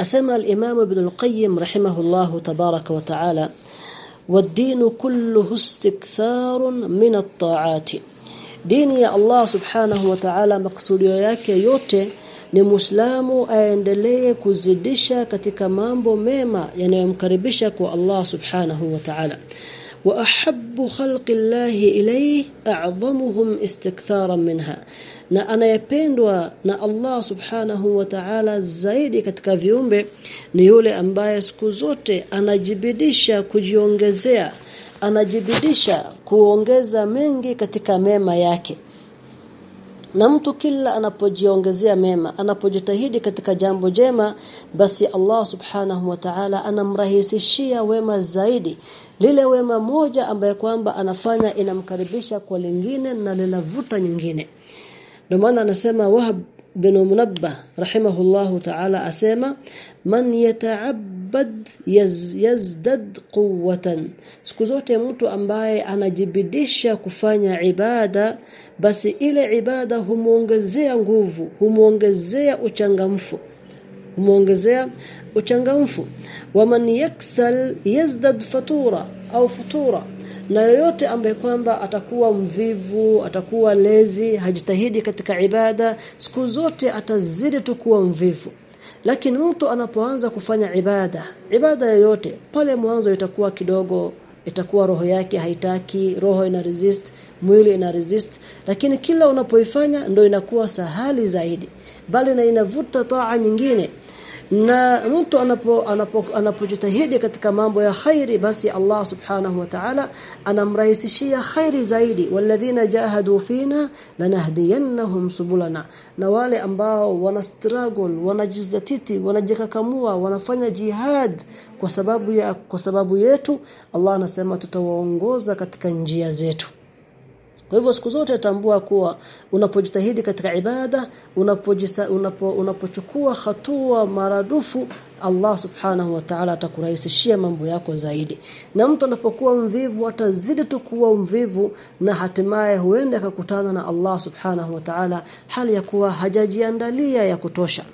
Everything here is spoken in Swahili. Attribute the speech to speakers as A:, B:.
A: asema al-Imam Ibn al-Qayyim rahimahullahu tabaraka wa ta'ala والدين كله استكثار من الطاعات dini ya Allah subhanahu wa ta'ala maksudio yake yote ni Muislamu aendelee kuzidisha katika mambo mema yanayomkaribisha kwa Allah subhanahu wa ta'ala wa خلق khalqi Allah ilayhi استكثارا minha. Na anayependwa na Allah subhanahu wa ta'ala zaidi katika viumbe ni yule ambaye siku zote anajibidisha kujiongezea anajibidisha kuongeza mengi katika mema yake na mtu kila anapojiongezea mema anapojitahidi katika jambo jema basi Allah subhanahu wa ta'ala anamrahisishia wema zaidi. Lile wema moja ambaye kwamba anafanya inamkaribisha kwa lingine na linavuta nyingine. Ndio maana anasema Wahab bin Munabbah rahimahullahu ta'ala asema man yata'abbad yaz, yazdad quwwatan. Siku zote mtu ambaye anajibidisha kufanya ibada basi ile ibada humuongezea nguvu humuongezea uchangamfu humuongezea uchangamfu. Waman yaksal yazdad fatura au futura na yoyote ambaye kwamba atakuwa mvivu atakuwa lezi hajitahidi katika ibada siku zote atazidi tu kuwa mvivu. Lakini mtu anapoanza kufanya ibada ibada yoyote pale mwanzo itakuwa kidogo itakuwa roho yake haitaki roho ina resist mwili ina resist. Lakini kila unapoifanya ndio inakuwa sahali zaidi. Bali na inavuta taa nyingine na mtu anapo anapojitahidi anapo katika mambo ya khairi basi Allah subhanahu wa ta'ala anamrahisishia khairi zaidi. Walladhina jahadu fina lanahdiyannahum subulana. Na wale ambao wana struggle wanajizatiti wanajikakamua wanafanya jihad kwa sababu ya kwa sababu yetu Allah anasema tutawaongoza katika njia zetu kwa hivyo siku zote atambua kuwa unapojitahidi katika ibada unapojisa unapo, unapochukua hatua maradufu Allah subhanahu wa ta'ala atakurahisishia mambo yako zaidi. Na mtu anapokuwa mvivu atazidi tu kuwa mvivu na hatimaye huenda akakutana na Allah subhanahu wa ta'ala hali ya kuwa hajajiandalia ya kutosha